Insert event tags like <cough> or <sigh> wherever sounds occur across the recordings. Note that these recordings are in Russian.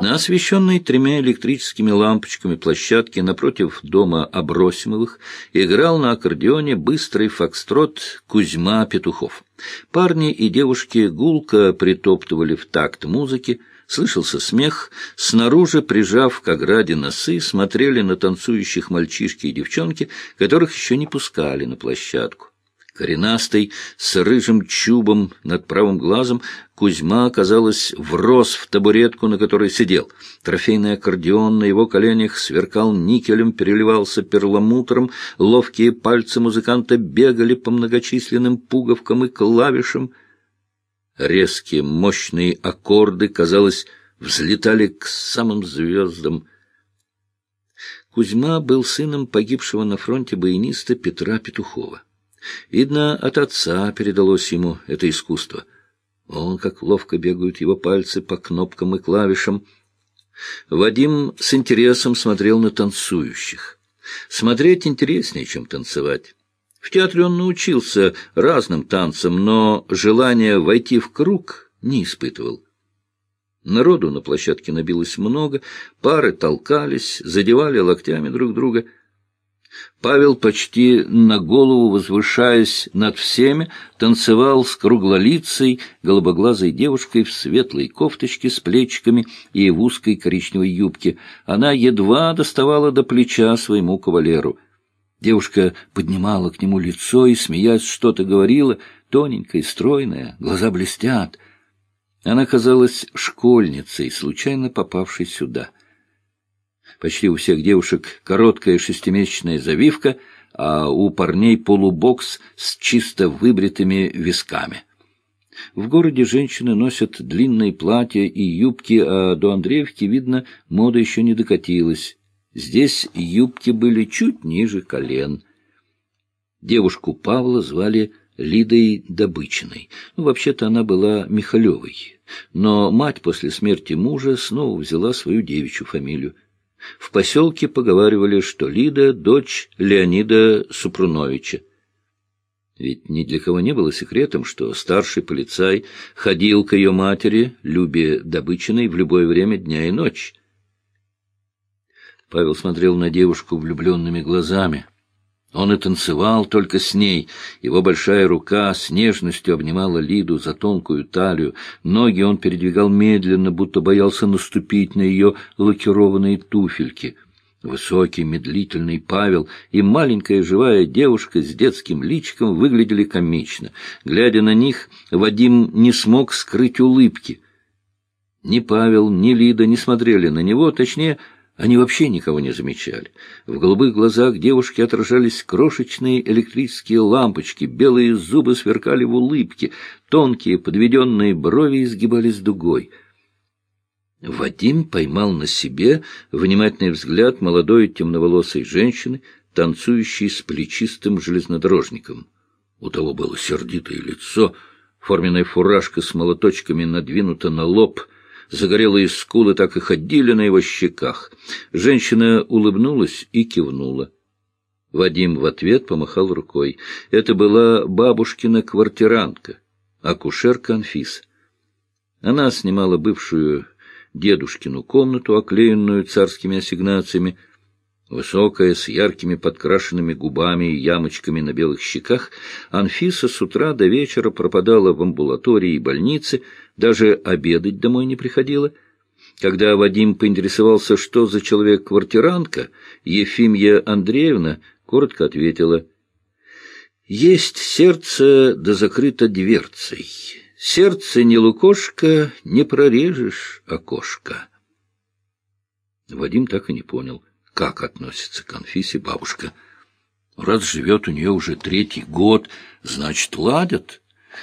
На освещенной тремя электрическими лампочками площадке напротив дома Абросимовых играл на аккордеоне быстрый фокстрот Кузьма Петухов. Парни и девушки гулко притоптывали в такт музыки, слышался смех, снаружи, прижав к ограде носы, смотрели на танцующих мальчишки и девчонки, которых еще не пускали на площадку. Коренастый, с рыжим чубом над правым глазом, Кузьма, казалось, врос в табуретку, на которой сидел. Трофейный аккордеон на его коленях сверкал никелем, переливался перламутром, ловкие пальцы музыканта бегали по многочисленным пуговкам и клавишам. Резкие, мощные аккорды, казалось, взлетали к самым звездам. Кузьма был сыном погибшего на фронте баяниста Петра Петухова. Видно, от отца передалось ему это искусство. Он, как ловко бегают его пальцы по кнопкам и клавишам. Вадим с интересом смотрел на танцующих. Смотреть интереснее, чем танцевать. В театре он научился разным танцам, но желания войти в круг не испытывал. Народу на площадке набилось много, пары толкались, задевали локтями друг друга — Павел, почти на голову возвышаясь над всеми, танцевал с круглолицей, голубоглазой девушкой в светлой кофточке с плечиками и в узкой коричневой юбке. Она едва доставала до плеча своему кавалеру. Девушка поднимала к нему лицо и, смеясь, что-то говорила, тоненькая стройная, глаза блестят. Она казалась школьницей, случайно попавшей сюда — Почти у всех девушек короткая шестимесячная завивка, а у парней полубокс с чисто выбритыми висками. В городе женщины носят длинные платья и юбки, а до Андреевки, видно, мода еще не докатилась. Здесь юбки были чуть ниже колен. Девушку Павла звали Лидой Добычиной. Ну, вообще-то она была Михалевой. Но мать после смерти мужа снова взяла свою девичью фамилию. В поселке поговаривали, что Лида — дочь Леонида Супруновича. Ведь ни для кого не было секретом, что старший полицай ходил к ее матери, Любе Добычиной, в любое время дня и ночи. Павел смотрел на девушку влюбленными глазами — он и танцевал только с ней. Его большая рука с нежностью обнимала Лиду за тонкую талию. Ноги он передвигал медленно, будто боялся наступить на ее лакированные туфельки. Высокий, медлительный Павел и маленькая живая девушка с детским личиком выглядели комично. Глядя на них, Вадим не смог скрыть улыбки. Ни Павел, ни Лида не смотрели на него, точнее, они вообще никого не замечали. В голубых глазах девушки отражались крошечные электрические лампочки, белые зубы сверкали в улыбке, тонкие подведенные брови изгибались дугой. Вадим поймал на себе внимательный взгляд молодой темноволосой женщины, танцующей с плечистым железнодорожником. У того было сердитое лицо, форменная фуражка с молоточками надвинута на лоб — Загорелые скулы так и ходили на его щеках. Женщина улыбнулась и кивнула. Вадим в ответ помахал рукой. Это была бабушкина квартирантка, акушерка Анфиса. Она снимала бывшую дедушкину комнату, оклеенную царскими ассигнациями, Высокая, с яркими подкрашенными губами и ямочками на белых щеках, Анфиса с утра до вечера пропадала в амбулатории и больнице, даже обедать домой не приходила. Когда Вадим поинтересовался, что за человек-квартирантка, Ефимья Андреевна коротко ответила «Есть сердце, да закрыто дверцей. Сердце не лукошка, не прорежешь окошко». Вадим так и не понял, как относится к Анфисе бабушка. Раз живет у нее уже третий год, значит, ладят.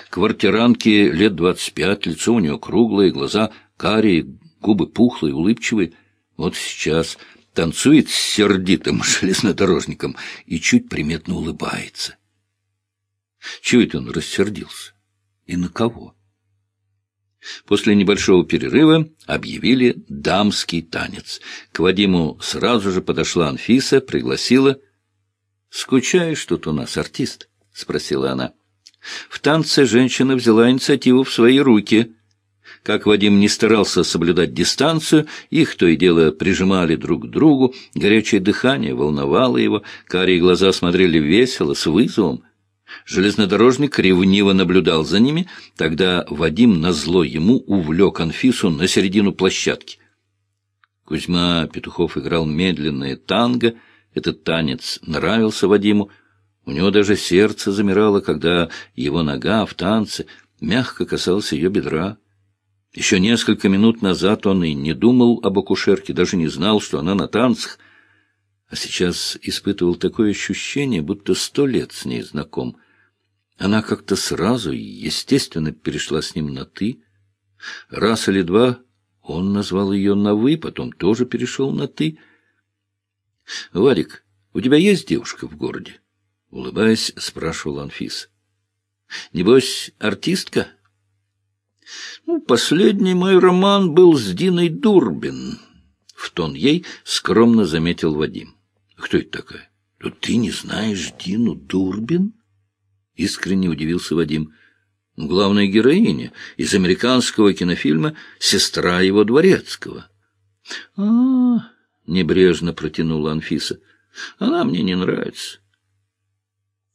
Квартиранке лет двадцать пять, лицо у нее круглое, глаза карие, губы пухлые, улыбчивые. Вот сейчас танцует с сердитым <laughs> железнодорожником и чуть приметно улыбается. Чего это он рассердился? И на кого? После небольшого перерыва объявили дамский танец. К Вадиму сразу же подошла Анфиса, пригласила. — Скучаешь тут у нас, артист? — спросила она. В танце женщина взяла инициативу в свои руки. Как Вадим не старался соблюдать дистанцию, их то и дело прижимали друг к другу, горячее дыхание волновало его, карие глаза смотрели весело, с вызовом. Железнодорожник ревниво наблюдал за ними, тогда Вадим назло ему увлек Анфису на середину площадки. Кузьма Петухов играл медленное танго, этот танец нравился Вадиму, у него даже сердце замирало, когда его нога в танце мягко касалась ее бедра. Еще несколько минут назад он и не думал об акушерке, даже не знал, что она на танцах, а сейчас испытывал такое ощущение, будто сто лет с ней знаком. Она как-то сразу естественно перешла с ним на «ты». Раз или два он назвал ее на «вы», потом тоже перешел на «ты». — Вадик, у тебя есть девушка в городе? — улыбаясь, спрашивал Анфис. — Небось, артистка? — ну, последний мой роман был с Диной Дурбин. В тон ей скромно заметил Вадим. Кто это такая? Да ты не знаешь Дину Дурбин? Искренне удивился Вадим. Главная героиня из американского кинофильма «Сестра его дворецкого». А, -а, -а небрежно протянула Анфиса. Она мне не нравится.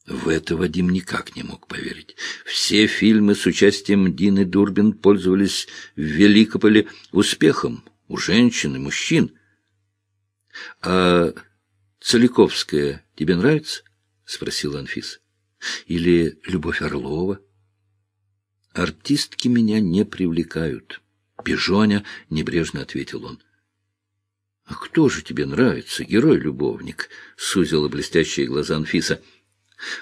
В это Вадим никак не мог поверить. Все фильмы с участием Дины Дурбин пользовались в Великополе успехом у женщин и мужчин. — А Целиковская тебе нравится? — спросила Анфиса. — Или Любовь Орлова? — Артистки меня не привлекают. Пижоня небрежно ответил он. — А кто же тебе нравится, герой-любовник? — сузила блестящие глаза Анфиса. —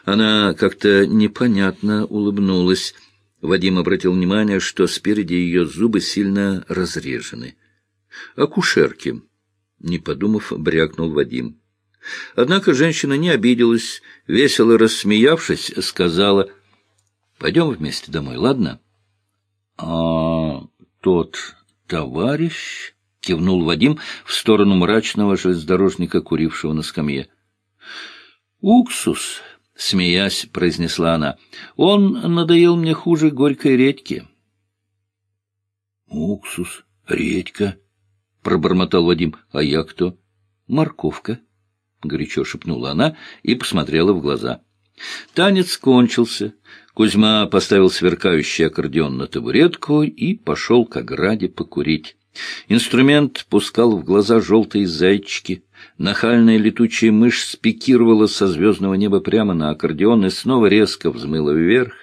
она как-то непонятно улыбнулась. Вадим обратил внимание, что спереди ее зубы сильно разрежены. «Акушерки», — не подумав, брякнул Вадим. Однако женщина не обиделась, весело рассмеявшись, сказала, «Пойдем вместе домой, ладно?» «А тот товарищ...» — кивнул Вадим в сторону мрачного железнодорожника, курившего на скамье. «Уксус», — смеясь, произнесла она. — Он надоел мне хуже горькой редьки. — Уксус, редька, — пробормотал Вадим. — А я кто? — Морковка, — горячо шепнула она и посмотрела в глаза. Танец кончился. Кузьма поставил сверкающий аккордеон на табуретку и пошел к ограде покурить. Инструмент пускал в глаза желтые зайчики. Нахальная летучая мышь спикировала со звездного неба прямо на аккордеон и снова резко взмыла вверх.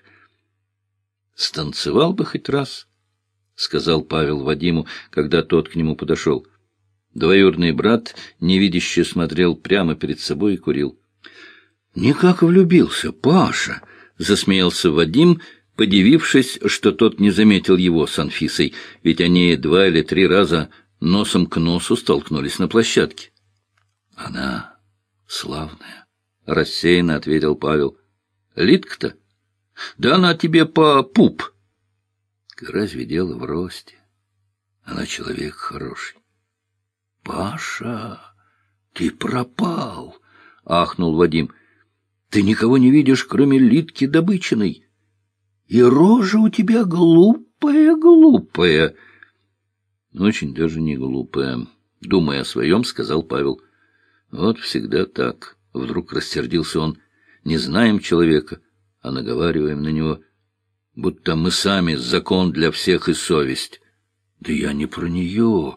«Станцевал бы хоть раз», — сказал Павел Вадиму, когда тот к нему подошел. Двоюродный брат невидяще смотрел прямо перед собой и курил. «Никак влюбился, Паша!» — засмеялся Вадим, подивившись, что тот не заметил его с Анфисой, ведь они два или три раза носом к носу столкнулись на площадке. — Она славная, — рассеянно ответил Павел. — Литка-то? Да она тебе по пуп. Разве дело в росте? Она человек хороший. — Паша, ты пропал, — ахнул Вадим. — Ты никого не видишь, кроме Литки Добычиной. И рожа у тебя глупая-глупая. Очень даже не глупая, — думая о своем, сказал Павел. Вот всегда так. Вдруг рассердился он. Не знаем человека, а наговариваем на него, будто мы сами закон для всех и совесть. Да я не про нее.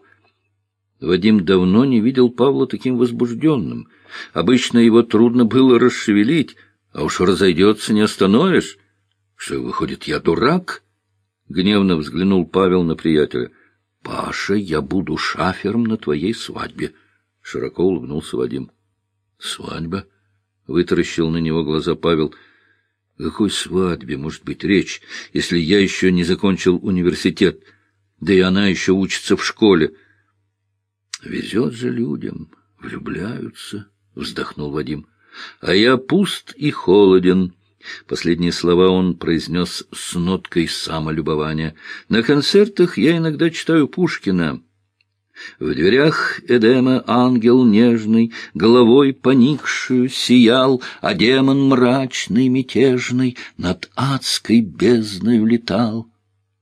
Вадим давно не видел Павла таким возбужденным. Обычно его трудно было расшевелить, а уж разойдется не остановишь. Что, выходит, я дурак? Гневно взглянул Павел на приятеля. — Паша, я буду шафером на твоей свадьбе. — Широко улыбнулся Вадим. «Свадьба?» — вытаращил на него глаза Павел. «О какой свадьбе может быть речь, если я еще не закончил университет, да и она еще учится в школе?» «Везет же людям, влюбляются», — вздохнул Вадим. «А я пуст и холоден». Последние слова он произнес с ноткой самолюбования. «На концертах я иногда читаю Пушкина». В дверях Эдема ангел нежный, головой поникшую сиял, а демон мрачный, мятежный, над адской бездной летал.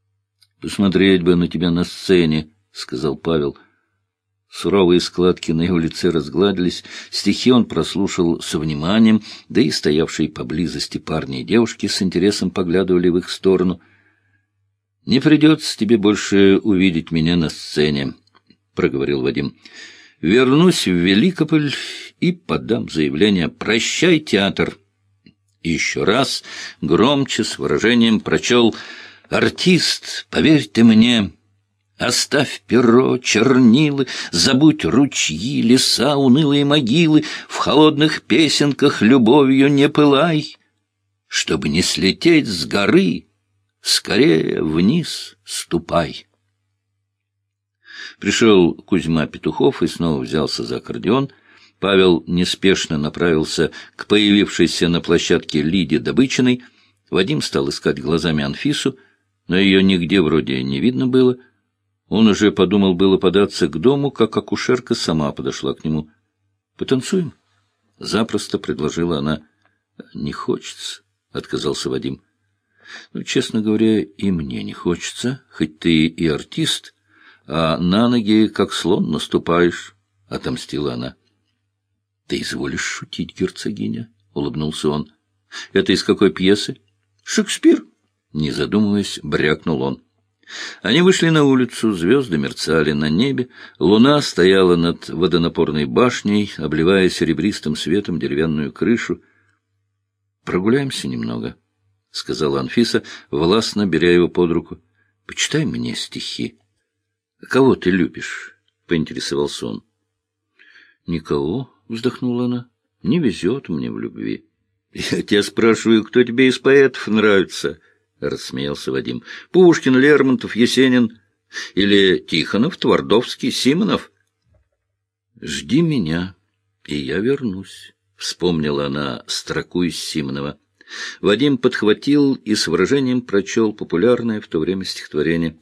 — Посмотреть бы на тебя на сцене, — сказал Павел. Суровые складки на его лице разгладились, стихи он прослушал со вниманием, да и стоявшие поблизости парни и девушки с интересом поглядывали в их сторону. — Не придется тебе больше увидеть меня на сцене, — проговорил Вадим. — Вернусь в Великополь и подам заявление «Прощай, театр!» И еще раз, громче, с выражением прочел «Артист, поверь ты мне!» Оставь перо, чернилы, забудь ручьи, леса, унылые могилы, В холодных песенках любовью не пылай. Чтобы не слететь с горы, скорее вниз ступай. Пришел Кузьма Петухов и снова взялся за аккордеон. Павел неспешно направился к появившейся на площадке Лиде Добычиной. Вадим стал искать глазами Анфису, но ее нигде вроде не видно было — он уже подумал было податься к дому, как акушерка сама подошла к нему. «Потанцуем?» — запросто предложила она. «Не хочется», — отказался Вадим. «Ну, честно говоря, и мне не хочется, хоть ты и артист, а на ноги, как слон, наступаешь», — отомстила она. «Ты изволишь шутить, герцогиня?» — улыбнулся он. «Это из какой пьесы?» «Шекспир», — не задумываясь, брякнул он. Они вышли на улицу, звезды мерцали на небе, луна стояла над водонапорной башней, обливая серебристым светом деревянную крышу. «Прогуляемся немного», — сказала Анфиса, властно беря его под руку. «Почитай мне стихи». «Кого ты любишь?» — поинтересовался он. «Никого», — вздохнула она, — «не везет мне в любви». «Я тебя спрашиваю, кто тебе из поэтов нравится?» — рассмеялся Вадим. — Пушкин, Лермонтов, Есенин или Тихонов, Твардовский, Симонов? — Жди меня, и я вернусь, — вспомнила она строку из Симонова. Вадим подхватил и с выражением прочел популярное в то время стихотворение.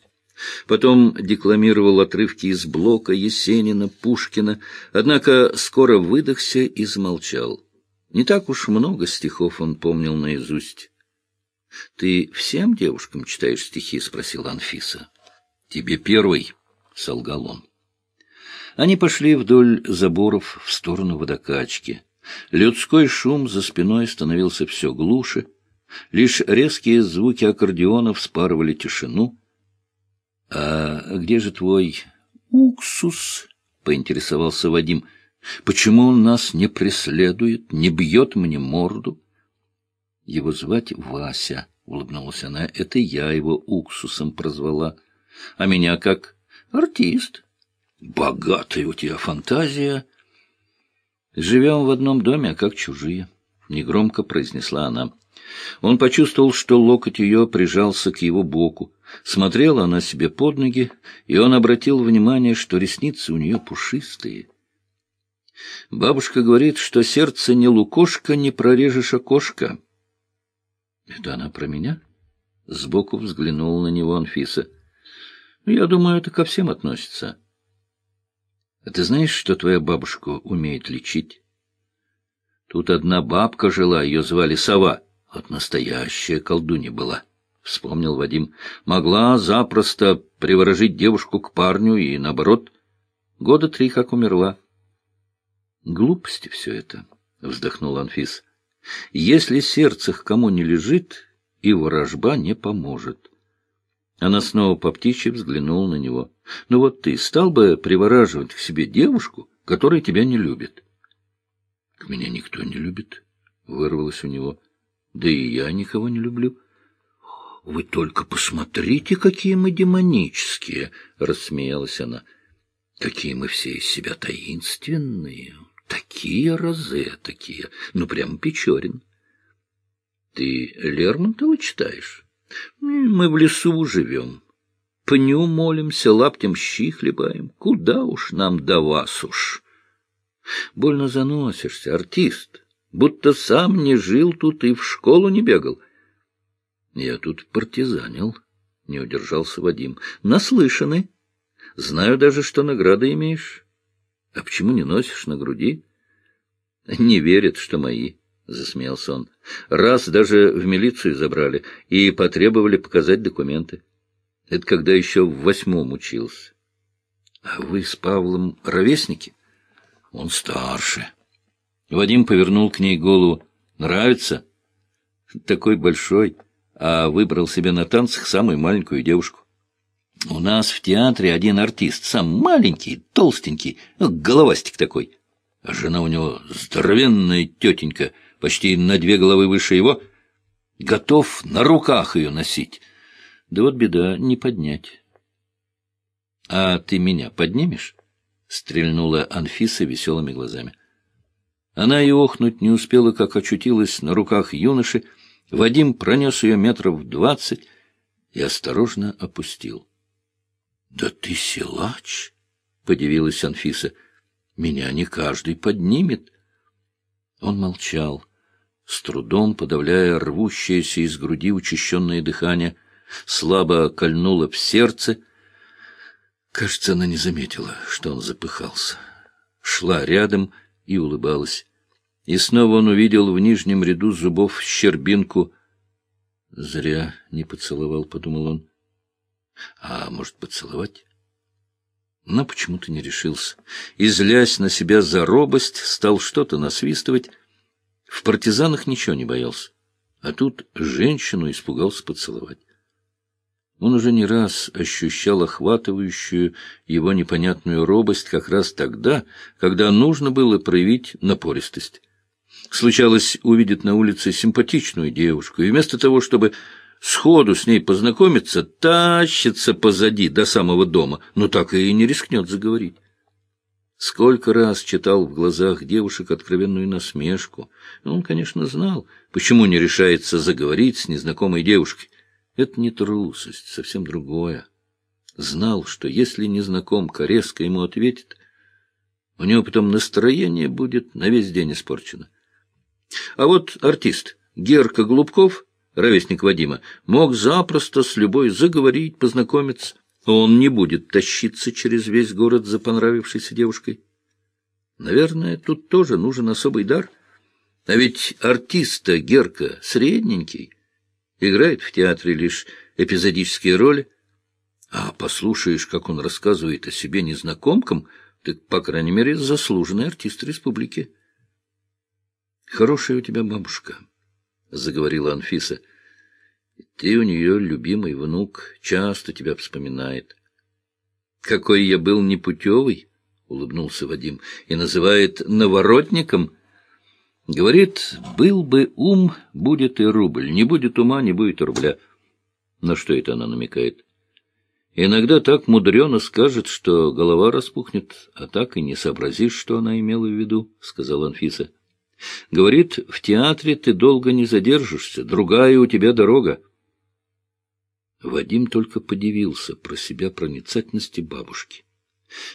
Потом декламировал отрывки из Блока, Есенина, Пушкина, однако скоро выдохся и замолчал. Не так уж много стихов он помнил наизусть. — Ты всем девушкам читаешь стихи? — спросила Анфиса. — Тебе первый, — солгал он. Они пошли вдоль заборов в сторону водокачки. Людской шум за спиной становился все глуше. Лишь резкие звуки аккордеонов спарывали тишину. — А где же твой уксус? — поинтересовался Вадим. — Почему он нас не преследует, не бьет мне морду? — его звать Вася, — улыбнулась она. — Это я его уксусом прозвала. А меня как? Артист. Богатая у тебя фантазия. Живем в одном доме, а как чужие, — негромко произнесла она. Он почувствовал, что локоть ее прижался к его боку. Смотрела она себе под ноги, и он обратил внимание, что ресницы у нее пушистые. Бабушка говорит, что сердце не лукошка, не прорежешь окошко. Это она про меня? Сбоку взглянула на него Анфиса. Я думаю, это ко всем относится. А ты знаешь, что твоя бабушка умеет лечить? Тут одна бабка жила, ее звали Сова. Вот настоящая колдунья была, — вспомнил Вадим. Могла запросто приворожить девушку к парню и наоборот. Года три как умерла. Глупости все это, — вздохнул Анфис. Если сердце к кому не лежит, и ворожба не поможет. Она снова по птичьи взглянула на него. — Ну вот ты стал бы привораживать к себе девушку, которая тебя не любит? — Меня никто не любит, — вырвалось у него. — Да и я никого не люблю. — Вы только посмотрите, какие мы демонические, — рассмеялась она. — Какие мы все из себя таинственные, Такие розы, такие, ну, прямо Печорин. Ты Лермонтова читаешь? Мы в лесу живем. Пню молимся, лаптем щи хлебаем. Куда уж нам до вас уж? Больно заносишься, артист, будто сам не жил тут и в школу не бегал. Я тут партизанил, — не удержался Вадим. Наслышаны. Знаю даже, что награды имеешь. А почему не носишь на груди? Не верят, что мои, — засмеялся он. Раз даже в милицию забрали и потребовали показать документы. Это когда еще в восьмом учился. А вы с Павлом ровесники? Он старше. Вадим повернул к ней голову. Нравится? Такой большой, а выбрал себе на танцах самую маленькую девушку. У нас в театре один артист, сам маленький, толстенький, ну, головастик такой. А жена у него здоровенная тетенька, почти на две головы выше его. Готов на руках ее носить. Да вот беда, не поднять. — А ты меня поднимешь? — стрельнула Анфиса веселыми глазами. Она и охнуть не успела, как очутилась на руках юноши. Вадим пронес ее метров двадцать и осторожно опустил. — Да ты силач! — подивилась Анфиса. — Меня не каждый поднимет. Он молчал, с трудом подавляя рвущееся из груди учащенное дыхание. Слабо кольнуло в сердце — Кажется, она не заметила, что он запыхался. Шла рядом и улыбалась. И снова он увидел в нижнем ряду зубов щербинку. «Зря не поцеловал», — подумал он. «А может, поцеловать?» Но почему-то не решился. И, злясь на себя за робость, стал что-то насвистывать. В партизанах ничего не боялся. А тут женщину испугался поцеловать. Он уже не раз ощущал охватывающую его непонятную робость как раз тогда, когда нужно было проявить напористость. Случалось, увидит на улице симпатичную девушку, и вместо того, чтобы сходу с ней познакомиться, тащится позади до самого дома, но так и не рискнет заговорить. Сколько раз читал в глазах девушек откровенную насмешку. Он, конечно, знал, почему не решается заговорить с незнакомой девушкой. Это не трусость, совсем другое. Знал, что если незнакомка резко ему ответит, у него потом настроение будет на весь день испорчено. А вот артист Герка Глубков, ровесник Вадима, мог запросто с любой заговорить, познакомиться. Он не будет тащиться через весь город за понравившейся девушкой. Наверное, тут тоже нужен особый дар. А ведь артиста Герка средненький, играет в театре лишь эпизодические роли. А послушаешь, как он рассказывает о себе незнакомкам, так, по крайней мере, заслуженный артист республики. — Хорошая у тебя бабушка, — заговорила Анфиса. — Ты у нее любимый внук, часто тебя вспоминает. — Какой я был непутевый, — улыбнулся Вадим, — и называет наворотником — Говорит, был бы ум, будет и рубль. Не будет ума, не будет рубля. На что это она намекает? Иногда так мудрено скажет, что голова распухнет, а так и не сообразишь, что она имела в виду, — сказал Анфиса. Говорит, в театре ты долго не задержишься, другая у тебя дорога. Вадим только подивился про себя проницательности бабушки.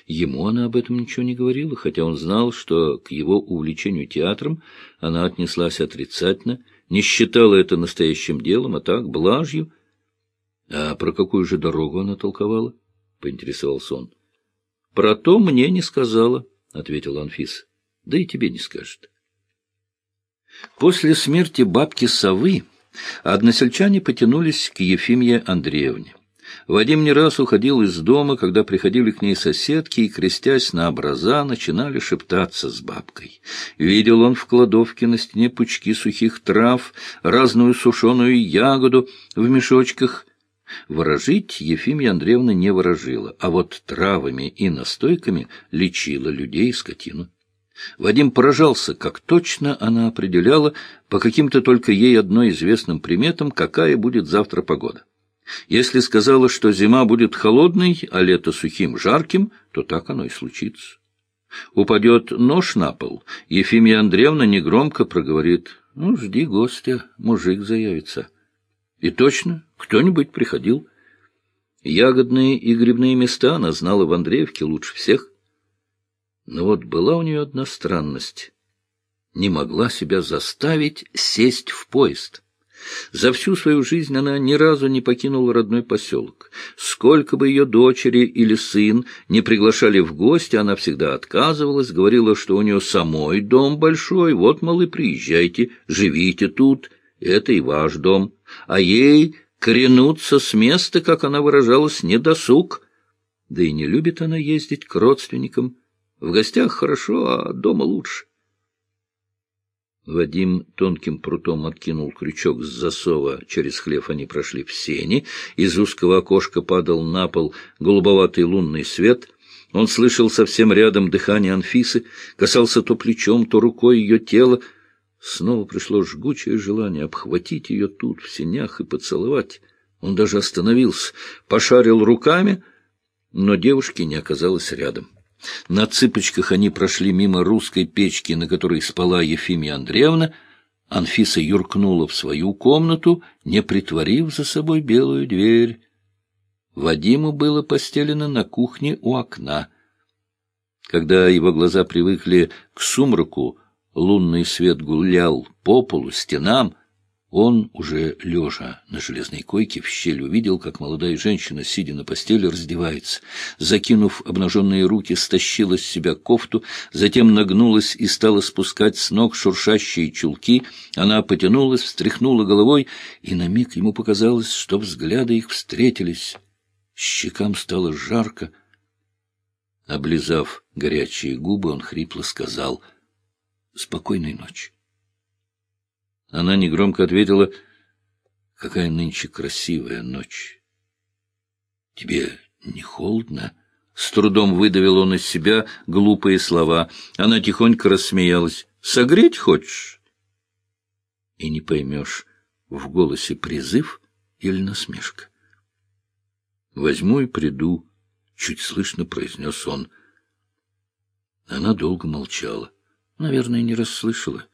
Ему она об этом ничего не говорила, хотя он знал, что к его увлечению театром она отнеслась отрицательно, не считала это настоящим делом, а так, блажью. — А про какую же дорогу она толковала? — поинтересовался он. — Про то мне не сказала, — ответил Анфис. — Да и тебе не скажет. После смерти бабки Совы односельчане потянулись к Ефимье Андреевне. Вадим не раз уходил из дома, когда приходили к ней соседки и, крестясь на образа, начинали шептаться с бабкой. Видел он в кладовке на стене пучки сухих трав, разную сушеную ягоду в мешочках. Ворожить Ефимия Андреевна не ворожила, а вот травами и настойками лечила людей и скотину. Вадим поражался, как точно она определяла по каким-то только ей одной известным приметам, какая будет завтра погода. Если сказала, что зима будет холодной, а лето сухим, жарким, то так оно и случится. Упадет нож на пол, Ефимия Андреевна негромко проговорит, «Ну, жди гостя, мужик заявится». И точно, кто-нибудь приходил. Ягодные и грибные места она знала в Андреевке лучше всех. Но вот была у нее одна странность. Не могла себя заставить сесть в поезд. За всю свою жизнь она ни разу не покинула родной поселок. Сколько бы ее дочери или сын не приглашали в гости, она всегда отказывалась, говорила, что у нее самой дом большой, вот, малы, приезжайте, живите тут, это и ваш дом. А ей Крянуться с места, как она выражалась, не досуг. Да и не любит она ездить к родственникам. В гостях хорошо, а дома лучше. Вадим тонким прутом откинул крючок с засова, через хлев они прошли в сени, из узкого окошка падал на пол голубоватый лунный свет. Он слышал совсем рядом дыхание Анфисы, касался то плечом, то рукой ее тела. Снова пришло жгучее желание обхватить ее тут, в сенях, и поцеловать. Он даже остановился, пошарил руками, но девушки не оказалось рядом. На цыпочках они прошли мимо русской печки, на которой спала Ефимия Андреевна. Анфиса юркнула в свою комнату, не притворив за собой белую дверь. Вадиму было постелено на кухне у окна. Когда его глаза привыкли к сумраку, лунный свет гулял по полу, стенам, он, уже лежа на железной койке, в щель увидел, как молодая женщина, сидя на постели, раздевается. Закинув обнаженные руки, стащила с себя кофту, затем нагнулась и стала спускать с ног шуршащие чулки. Она потянулась, встряхнула головой, и на миг ему показалось, что взгляды их встретились. Щекам стало жарко. Облизав горячие губы, он хрипло сказал «Спокойной ночи». Она негромко ответила, «Какая нынче красивая ночь!» «Тебе не холодно?» С трудом выдавил он из себя глупые слова. Она тихонько рассмеялась. «Согреть хочешь?» И не поймешь, в голосе призыв или насмешка. «Возьму и приду», — чуть слышно произнес он. Она долго молчала. Наверное, не расслышала.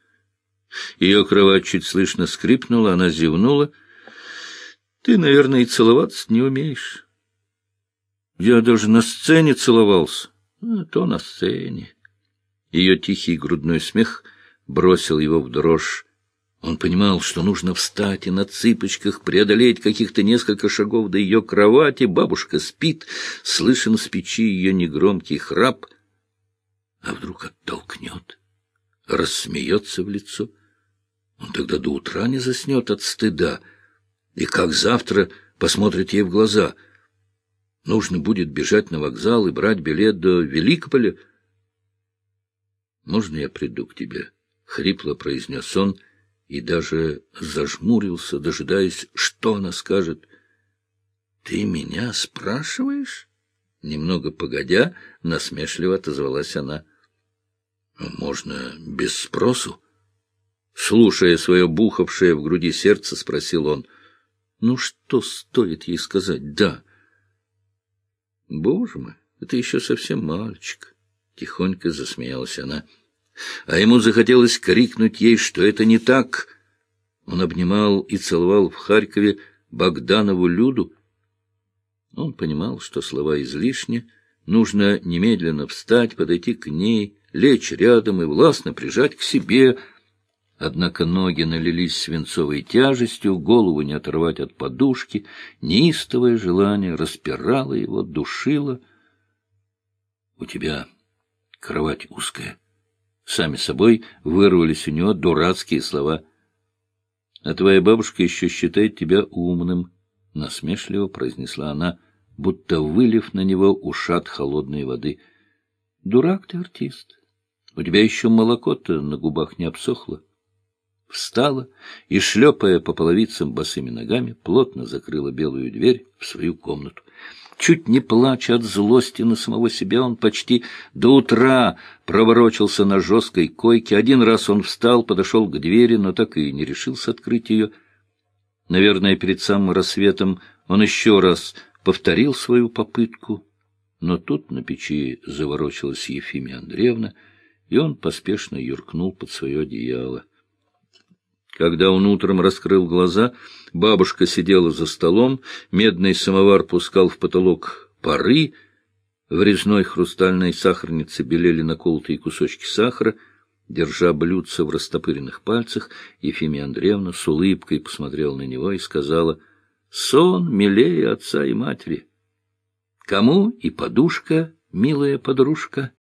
Ее кровать чуть слышно скрипнула, она зевнула. — Ты, наверное, и целоваться не умеешь. Я даже на сцене целовался. А то на сцене. Ее тихий грудной смех бросил его в дрожь. Он понимал, что нужно встать и на цыпочках преодолеть каких-то несколько шагов до ее кровати. Бабушка спит, слышен с печи ее негромкий храп. А вдруг оттолкнет, рассмеется в лицо — он тогда до утра не заснет от стыда. И как завтра посмотрит ей в глаза. Нужно будет бежать на вокзал и брать билет до Великополя. «Можно я приду к тебе?» — хрипло произнес он и даже зажмурился, дожидаясь, что она скажет. «Ты меня спрашиваешь?» Немного погодя, насмешливо отозвалась она. «Можно без спросу?» Слушая свое бухавшее в груди сердце, спросил он. Ну, что стоит ей сказать «да»? Боже мой, это еще совсем мальчик. Тихонько засмеялась она. А ему захотелось крикнуть ей, что это не так. Он обнимал и целовал в Харькове Богданову Люду. Он понимал, что слова излишни, нужно немедленно встать, подойти к ней, лечь рядом и властно прижать к себе — Однако ноги налились свинцовой тяжестью, голову не оторвать от подушки, неистовое желание распирало его, душило. — У тебя кровать узкая. Сами собой вырвались у него дурацкие слова. — А твоя бабушка еще считает тебя умным, — насмешливо произнесла она, будто вылив на него ушат холодной воды. — Дурак ты, артист. У тебя еще молоко-то на губах не обсохло встала и, шлепая по половицам босыми ногами, плотно закрыла белую дверь в свою комнату. Чуть не плача от злости на самого себя, он почти до утра проворочился на жесткой койке. Один раз он встал, подошел к двери, но так и не решился открыть ее. Наверное, перед самым рассветом он еще раз повторил свою попытку, но тут на печи заворочилась Ефимия Андреевна, и он поспешно юркнул под свое одеяло. Когда он утром раскрыл глаза, бабушка сидела за столом, медный самовар пускал в потолок пары, в резной хрустальной сахарнице белели наколотые кусочки сахара, держа блюдце в растопыренных пальцах, Ефимия Андреевна с улыбкой посмотрела на него и сказала, «Сон милее отца и матери. Кому и подушка, милая подружка?»